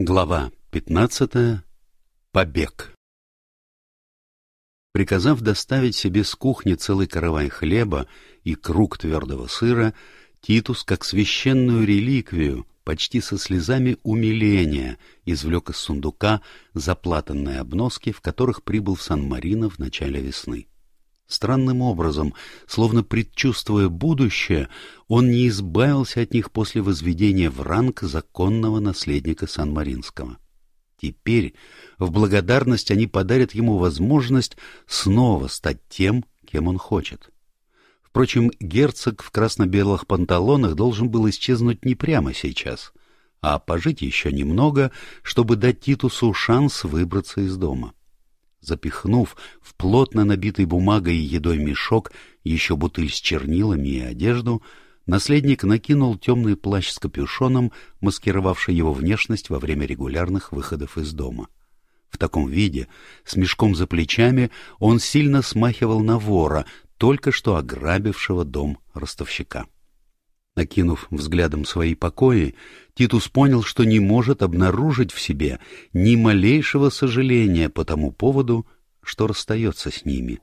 Глава 15. Побег. Приказав доставить себе с кухни целый каравай хлеба и круг твердого сыра, Титус, как священную реликвию, почти со слезами умиления, извлек из сундука заплатанные обноски, в которых прибыл в Сан-Марино в начале весны. Странным образом, словно предчувствуя будущее, он не избавился от них после возведения в ранг законного наследника Сан-Маринского. Теперь, в благодарность, они подарят ему возможность снова стать тем, кем он хочет. Впрочем, герцог в красно-белых панталонах должен был исчезнуть не прямо сейчас, а пожить еще немного, чтобы дать Титусу шанс выбраться из дома. — Запихнув в плотно набитый бумагой и едой мешок еще бутыль с чернилами и одежду, наследник накинул темный плащ с капюшоном, маскировавший его внешность во время регулярных выходов из дома. В таком виде, с мешком за плечами, он сильно смахивал на вора, только что ограбившего дом ростовщика. Накинув взглядом свои покои, Титус понял, что не может обнаружить в себе ни малейшего сожаления по тому поводу, что расстается с ними.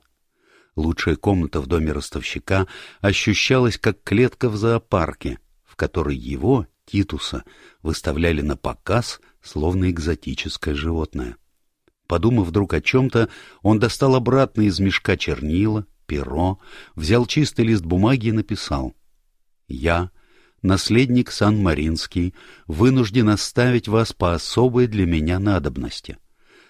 Лучшая комната в доме ростовщика ощущалась как клетка в зоопарке, в которой его, Титуса, выставляли на показ, словно экзотическое животное. Подумав вдруг о чем-то, он достал обратно из мешка чернила, перо, взял чистый лист бумаги и написал — я, наследник Сан-Маринский, вынужден оставить вас по особой для меня надобности.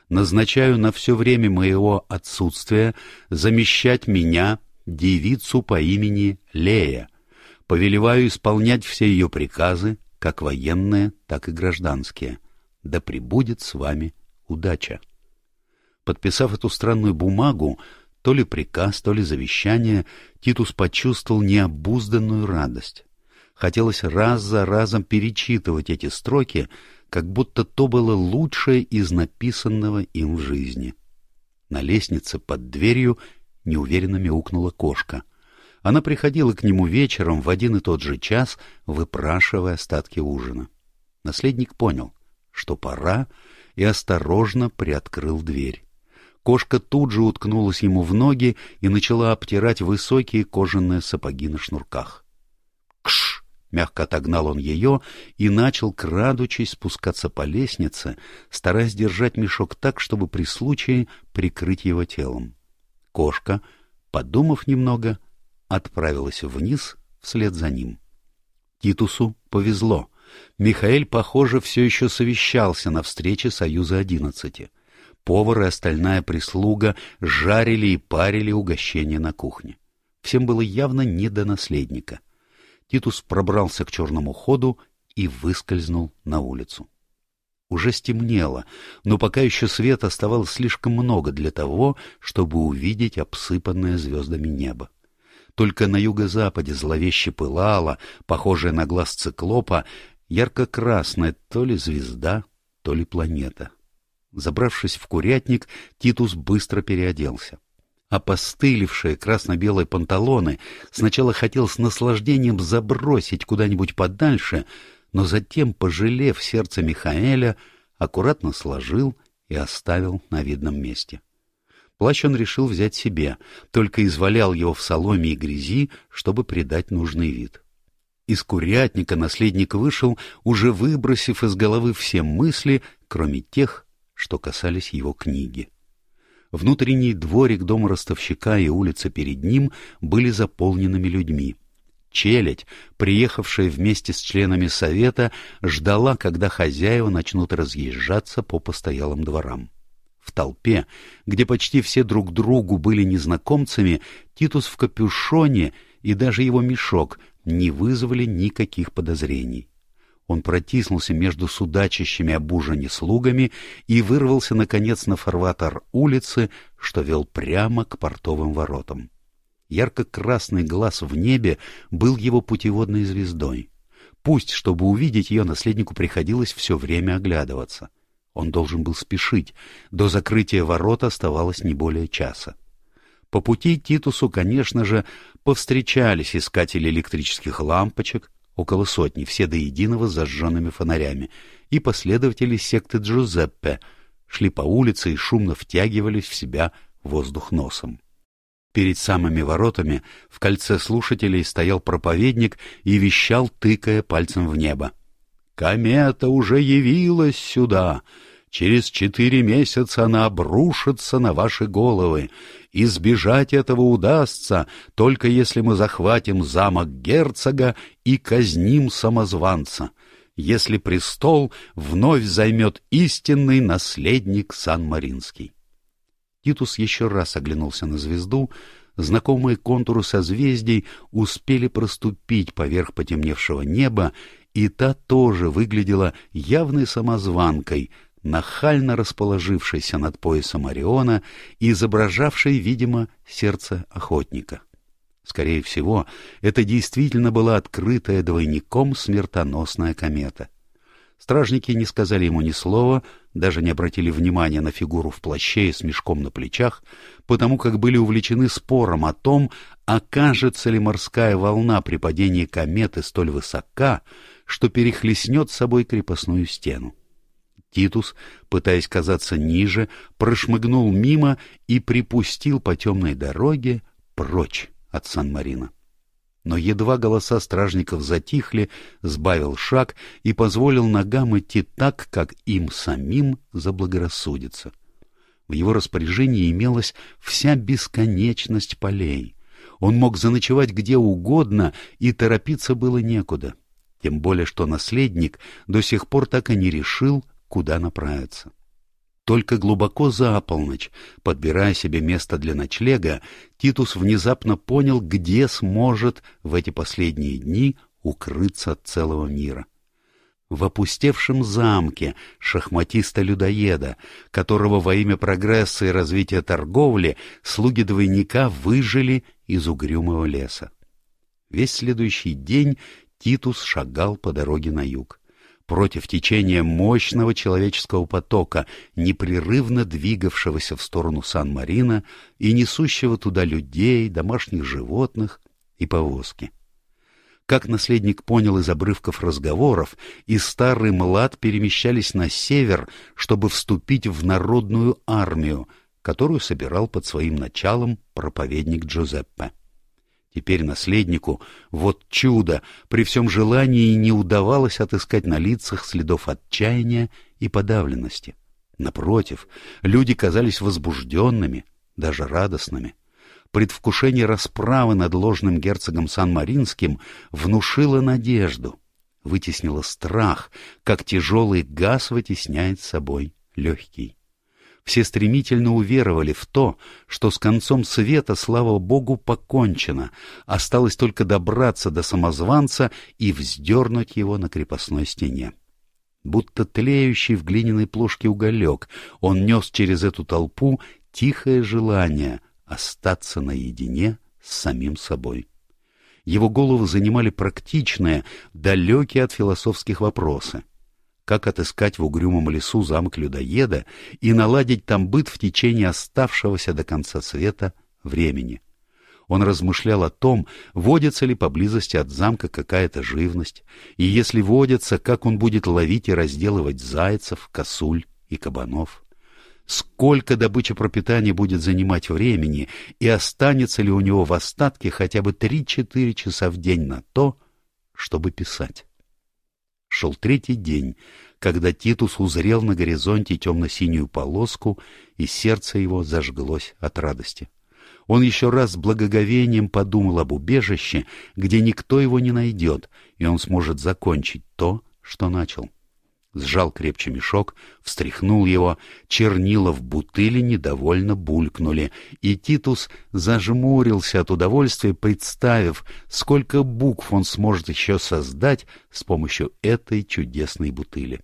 Назначаю на все время моего отсутствия замещать меня, девицу по имени Лея. Повелеваю исполнять все ее приказы, как военные, так и гражданские. Да пребудет с вами удача. Подписав эту странную бумагу, то ли приказ, то ли завещание, Титус почувствовал необузданную радость. Хотелось раз за разом перечитывать эти строки, как будто то было лучшее из написанного им в жизни. На лестнице под дверью неуверенно мяукнула кошка. Она приходила к нему вечером в один и тот же час, выпрашивая остатки ужина. Наследник понял, что пора, и осторожно приоткрыл дверь. Кошка тут же уткнулась ему в ноги и начала обтирать высокие кожаные сапоги на шнурках. «Кш!» — мягко отогнал он ее и начал, крадучись, спускаться по лестнице, стараясь держать мешок так, чтобы при случае прикрыть его телом. Кошка, подумав немного, отправилась вниз вслед за ним. Титусу повезло. Михаэль, похоже, все еще совещался на встрече Союза одиннадцати — Повар и остальная прислуга жарили и парили угощения на кухне. Всем было явно не до наследника. Титус пробрался к черному ходу и выскользнул на улицу. Уже стемнело, но пока еще света оставалось слишком много для того, чтобы увидеть обсыпанное звездами небо. Только на юго-западе зловеще пылала, похожая на глаз циклопа, ярко-красная то ли звезда, то ли планета. Забравшись в курятник, Титус быстро переоделся. Опостылевшие красно-белые панталоны сначала хотел с наслаждением забросить куда-нибудь подальше, но затем, пожалев сердце Михаэля, аккуратно сложил и оставил на видном месте. Плащ он решил взять себе, только извалял его в соломе и грязи, чтобы придать нужный вид. Из курятника наследник вышел, уже выбросив из головы все мысли, кроме тех, что касались его книги. Внутренний дворик дома ростовщика и улица перед ним были заполненными людьми. Челядь, приехавшая вместе с членами совета, ждала, когда хозяева начнут разъезжаться по постоялым дворам. В толпе, где почти все друг другу были незнакомцами, Титус в капюшоне и даже его мешок не вызвали никаких подозрений. Он протиснулся между судачащими об ужине слугами и вырвался, наконец, на фарватер улицы, что вел прямо к портовым воротам. Ярко-красный глаз в небе был его путеводной звездой. Пусть, чтобы увидеть ее, наследнику приходилось все время оглядываться. Он должен был спешить. До закрытия ворот оставалось не более часа. По пути Титусу, конечно же, повстречались искатели электрических лампочек, около сотни, все до единого с зажженными фонарями, и последователи секты Джузеппе, шли по улице и шумно втягивались в себя воздух носом. Перед самыми воротами в кольце слушателей стоял проповедник и вещал, тыкая пальцем в небо. «Комета уже явилась сюда! Через четыре месяца она обрушится на ваши головы. Избежать этого удастся, только если мы захватим замок герцога и казним самозванца, если престол вновь займет истинный наследник Сан-Маринский». Титус еще раз оглянулся на звезду. Знакомые контуры созвездий успели проступить поверх потемневшего неба, и та тоже выглядела явной самозванкой, нахально расположившейся над поясом Ориона и изображавшей, видимо, сердце охотника. Скорее всего, это действительно была открытая двойником смертоносная комета. Стражники не сказали ему ни слова, даже не обратили внимания на фигуру в плаще и с мешком на плечах, потому как были увлечены спором о том, окажется ли морская волна при падении кометы столь высока, что перехлестнет собой крепостную стену. Титус, пытаясь казаться ниже, прошмыгнул мимо и припустил по темной дороге прочь от Сан-Марина но едва голоса стражников затихли, сбавил шаг и позволил ногам идти так, как им самим заблагорассудится. В его распоряжении имелась вся бесконечность полей. Он мог заночевать где угодно, и торопиться было некуда. Тем более, что наследник до сих пор так и не решил, куда направиться. Только глубоко за полночь, подбирая себе место для ночлега, Титус внезапно понял, где сможет в эти последние дни укрыться от целого мира. В опустевшем замке шахматиста-людоеда, которого во имя прогресса и развития торговли слуги двойника выжили из угрюмого леса. Весь следующий день Титус шагал по дороге на юг против течения мощного человеческого потока, непрерывно двигавшегося в сторону Сан-Марина и несущего туда людей, домашних животных и повозки. Как наследник понял из обрывков разговоров, и старый млад перемещались на север, чтобы вступить в народную армию, которую собирал под своим началом проповедник Джузеппе. Теперь наследнику, вот чудо, при всем желании не удавалось отыскать на лицах следов отчаяния и подавленности. Напротив, люди казались возбужденными, даже радостными. Предвкушение расправы над ложным герцогом Сан-Маринским внушило надежду, вытеснило страх, как тяжелый газ вытесняет собой легкий все стремительно уверовали в то, что с концом света, слава Богу, покончено, осталось только добраться до самозванца и вздернуть его на крепостной стене. Будто тлеющий в глиняной плошке уголек, он нес через эту толпу тихое желание остаться наедине с самим собой. Его голову занимали практичные, далекие от философских вопросы — как отыскать в угрюмом лесу замок людоеда и наладить там быт в течение оставшегося до конца света времени. Он размышлял о том, водится ли поблизости от замка какая-то живность, и если водится, как он будет ловить и разделывать зайцев, косуль и кабанов. Сколько добыча пропитания будет занимать времени, и останется ли у него в остатке хотя бы три-четыре часа в день на то, чтобы писать. Шел третий день, когда Титус узрел на горизонте темно-синюю полоску, и сердце его зажглось от радости. Он еще раз с благоговением подумал об убежище, где никто его не найдет, и он сможет закончить то, что начал сжал крепче мешок, встряхнул его, чернила в бутыли недовольно булькнули, и Титус зажмурился от удовольствия, представив, сколько букв он сможет еще создать с помощью этой чудесной бутыли.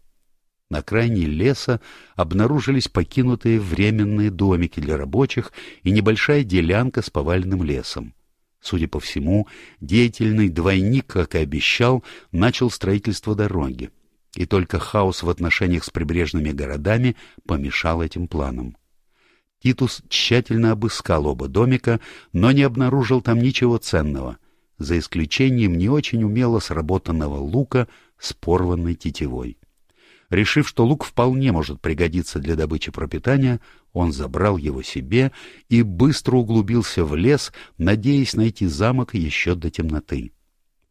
На крайне леса обнаружились покинутые временные домики для рабочих и небольшая делянка с поваленным лесом. Судя по всему, деятельный двойник, как и обещал, начал строительство дороги и только хаос в отношениях с прибрежными городами помешал этим планам. Титус тщательно обыскал оба домика, но не обнаружил там ничего ценного, за исключением не очень умело сработанного лука с порванной тетивой. Решив, что лук вполне может пригодиться для добычи пропитания, он забрал его себе и быстро углубился в лес, надеясь найти замок еще до темноты.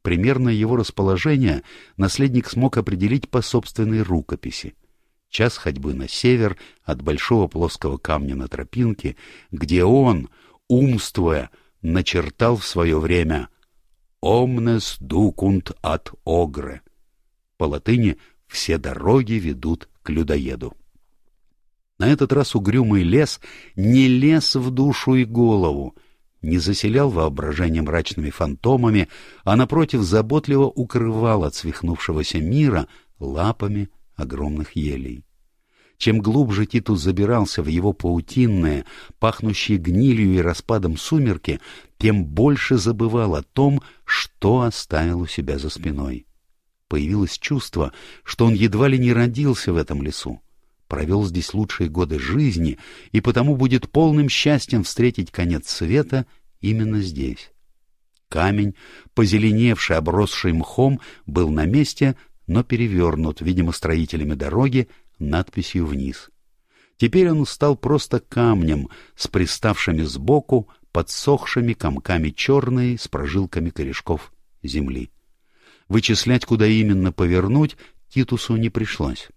Примерное его расположение наследник смог определить по собственной рукописи. Час ходьбы на север от большого плоского камня на тропинке, где он, умствуя, начертал в свое время «Omnes ducunt at ogre». По латыни все дороги ведут к людоеду. На этот раз угрюмый лес не лез в душу и голову, не заселял воображение мрачными фантомами, а, напротив, заботливо укрывал от свихнувшегося мира лапами огромных елей. Чем глубже Титус забирался в его паутинные, пахнущие гнилью и распадом сумерки, тем больше забывал о том, что оставил у себя за спиной. Появилось чувство, что он едва ли не родился в этом лесу, провел здесь лучшие годы жизни и потому будет полным счастьем встретить конец света именно здесь. Камень, позеленевший, обросший мхом, был на месте, но перевернут, видимо, строителями дороги, надписью вниз. Теперь он стал просто камнем с приставшими сбоку, подсохшими комками черной с прожилками корешков земли. Вычислять, куда именно повернуть, Титусу не пришлось.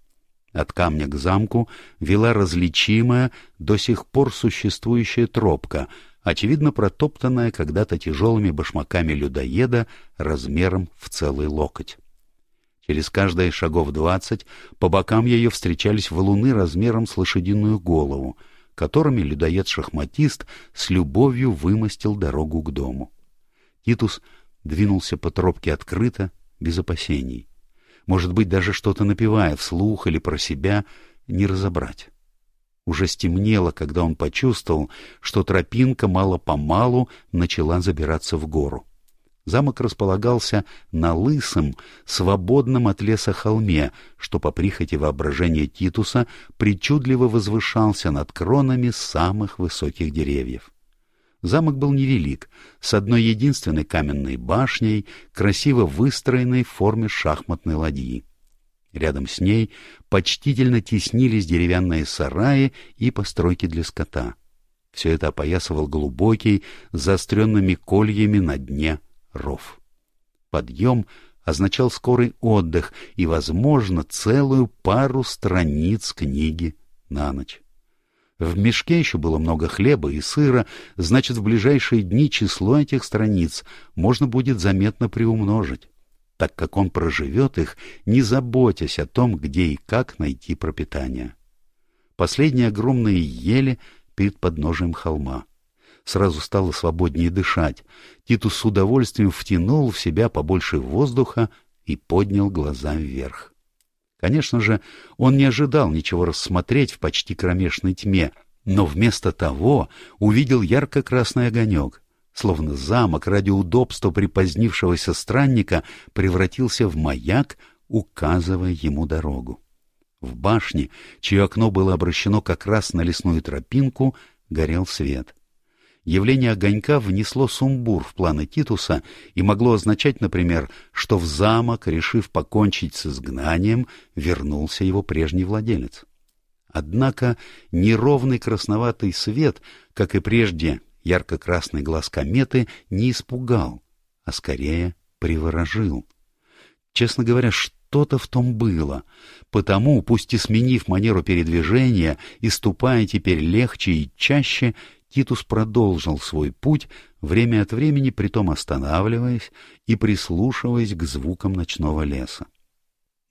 От камня к замку вела различимая, до сих пор существующая тропка, очевидно протоптанная когда-то тяжелыми башмаками людоеда размером в целый локоть. Через каждые шагов двадцать по бокам ее встречались валуны размером с лошадиную голову, которыми людоед-шахматист с любовью вымостил дорогу к дому. Титус двинулся по тропке открыто, без опасений. Может быть, даже что-то напевая вслух или про себя, не разобрать. Уже стемнело, когда он почувствовал, что тропинка мало-помалу начала забираться в гору. Замок располагался на лысом, свободном от леса холме, что по прихоти воображения Титуса причудливо возвышался над кронами самых высоких деревьев. Замок был невелик, с одной единственной каменной башней, красиво выстроенной в форме шахматной ладьи. Рядом с ней почтительно теснились деревянные сараи и постройки для скота. Все это опоясывал глубокий, заостренными кольями на дне ров. Подъем означал скорый отдых и, возможно, целую пару страниц книги на ночь. В мешке еще было много хлеба и сыра, значит, в ближайшие дни число этих страниц можно будет заметно приумножить, так как он проживет их, не заботясь о том, где и как найти пропитание. Последние огромные ели перед подножием холма. Сразу стало свободнее дышать. Титус с удовольствием втянул в себя побольше воздуха и поднял глаза вверх. Конечно же, он не ожидал ничего рассмотреть в почти кромешной тьме, но вместо того увидел ярко-красный огонек, словно замок ради удобства припозднившегося странника превратился в маяк, указывая ему дорогу. В башне, чье окно было обращено как раз на лесную тропинку, горел свет. Явление огонька внесло сумбур в планы Титуса и могло означать, например, что в замок, решив покончить с изгнанием, вернулся его прежний владелец. Однако неровный красноватый свет, как и прежде ярко-красный глаз кометы, не испугал, а скорее приворожил. Честно говоря, что-то в том было, потому, пусть и сменив манеру передвижения и ступая теперь легче и чаще, Титус продолжил свой путь, время от времени притом останавливаясь и прислушиваясь к звукам ночного леса.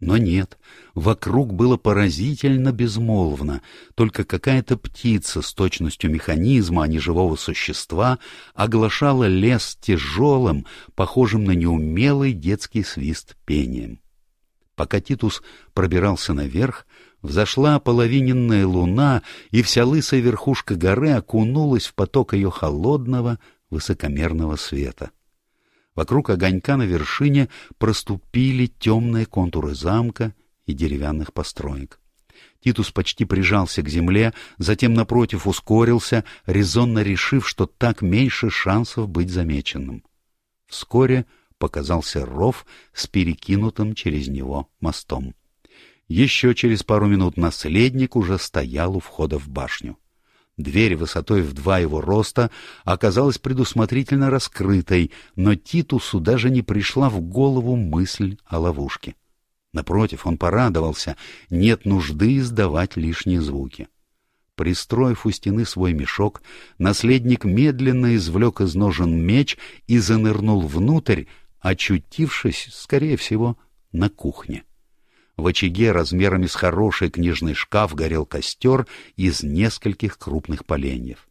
Но нет, вокруг было поразительно безмолвно, только какая-то птица с точностью механизма, а не живого существа, оглашала лес тяжелым, похожим на неумелый детский свист пением. Пока Титус пробирался наверх, Взошла половиненная луна, и вся лысая верхушка горы окунулась в поток ее холодного, высокомерного света. Вокруг огонька на вершине проступили темные контуры замка и деревянных построек. Титус почти прижался к земле, затем, напротив, ускорился, резонно решив, что так меньше шансов быть замеченным. Вскоре показался ров с перекинутым через него мостом. Еще через пару минут наследник уже стоял у входа в башню. Дверь высотой в два его роста оказалась предусмотрительно раскрытой, но Титусу даже не пришла в голову мысль о ловушке. Напротив, он порадовался, нет нужды издавать лишние звуки. Пристроив у стены свой мешок, наследник медленно извлек из ножен меч и занырнул внутрь, очутившись, скорее всего, на кухне. В очаге размерами с хороший книжный шкаф горел костер из нескольких крупных поленьев.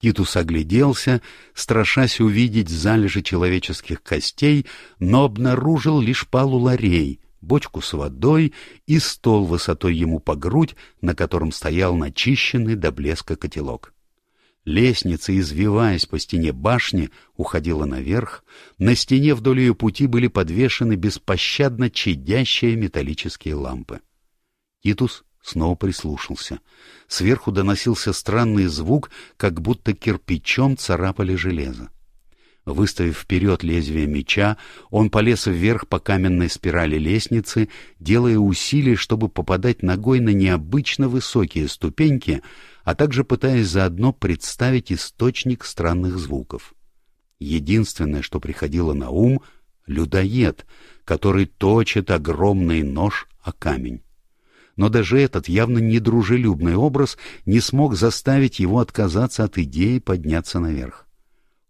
Титус огляделся, страшась увидеть залежи человеческих костей, но обнаружил лишь палу ларей, бочку с водой и стол высотой ему по грудь, на котором стоял начищенный до блеска котелок. Лестница, извиваясь по стене башни, уходила наверх. На стене вдоль ее пути были подвешены беспощадно чадящие металлические лампы. Титус снова прислушался. Сверху доносился странный звук, как будто кирпичом царапали железо. Выставив вперед лезвие меча, он полез вверх по каменной спирали лестницы, делая усилия, чтобы попадать ногой на необычно высокие ступеньки, а также пытаясь заодно представить источник странных звуков. Единственное, что приходило на ум — людоед, который точит огромный нож о камень. Но даже этот явно недружелюбный образ не смог заставить его отказаться от идеи подняться наверх.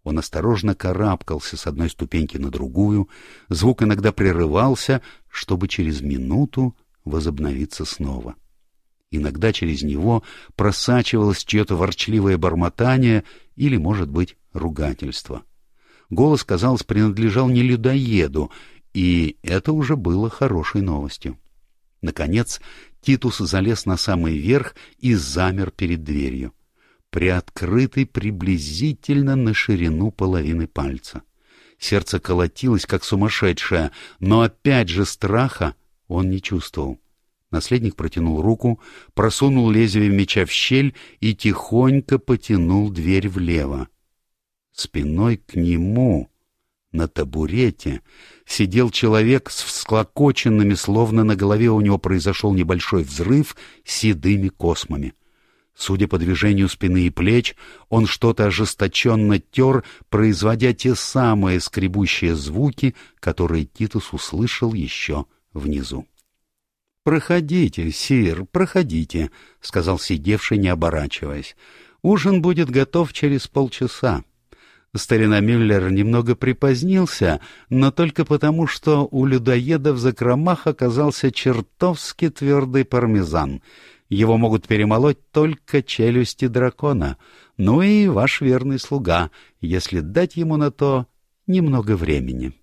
Он осторожно карабкался с одной ступеньки на другую, звук иногда прерывался, чтобы через минуту возобновиться снова. Иногда через него просачивалось чье-то ворчливое бормотание или, может быть, ругательство. Голос, казалось, принадлежал не людоеду, и это уже было хорошей новостью. Наконец, Титус залез на самый верх и замер перед дверью, приоткрытый приблизительно на ширину половины пальца. Сердце колотилось, как сумасшедшее, но опять же страха он не чувствовал. Наследник протянул руку, просунул лезвие меча в щель и тихонько потянул дверь влево. Спиной к нему, на табурете, сидел человек с всклокоченными, словно на голове у него произошел небольшой взрыв, седыми космами. Судя по движению спины и плеч, он что-то ожесточенно тер, производя те самые скребущие звуки, которые Титус услышал еще внизу. — Проходите, сир, проходите, — сказал сидевший, не оборачиваясь. — Ужин будет готов через полчаса. Старина Мюллер немного припозднился, но только потому, что у людоеда в закромах оказался чертовски твердый пармезан. Его могут перемолоть только челюсти дракона, ну и ваш верный слуга, если дать ему на то немного времени.